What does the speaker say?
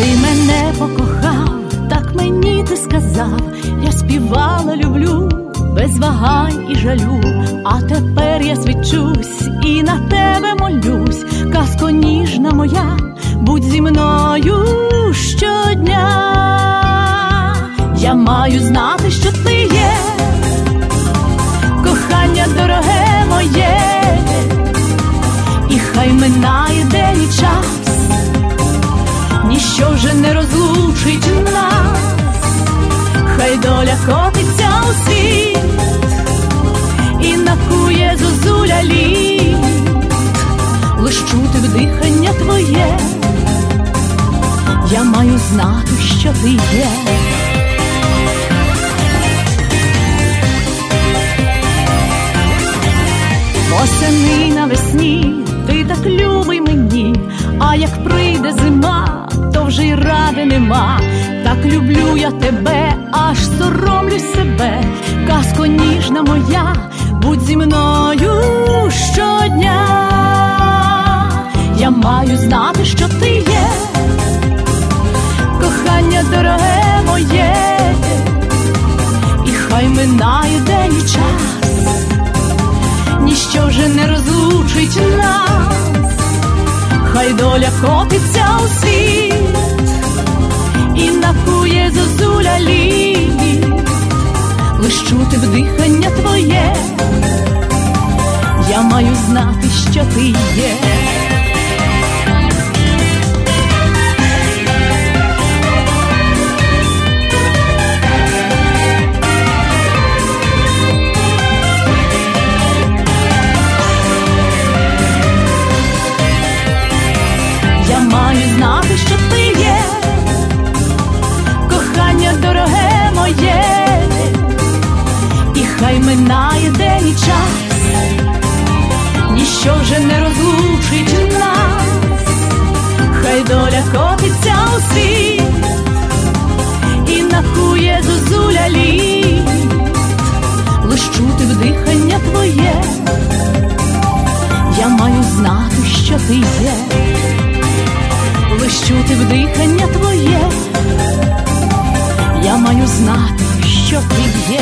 Ти мене покохав, так мені ти сказав, я співала, люблю без вагань і жалю, а тепер я свідчусь і на тебе молюсь, казко ніжна моя, будь зі мною щодня. Я маю знати, що ти є, кохання дороге моє, і хай минає день і час, ніщо вже не розлучить нас, хай доля котиться у світ і накує зозуля літ, лиш чути вдихання твоє, я маю знати, що ти є. Нема. Так люблю я тебе, аж соромлюсь себе, казко ніжна моя, будь зі мною щодня. Я маю знати, що ти є, кохання дороге моє, і хай минає день і час. Ніщо вже не розлучить нас, хай доля котиться у світ я маю знати, що ти є. Знати, що ти є, кохання дороге моє, і хай минає день і час, ніщо вже не розлучить нас, хай доля котиться у світ і накує зозуля літ, лиш чути вдихання твоє, я маю знати, що ти є. Лиш чути вдихання твоє, я маю знати, що ти є.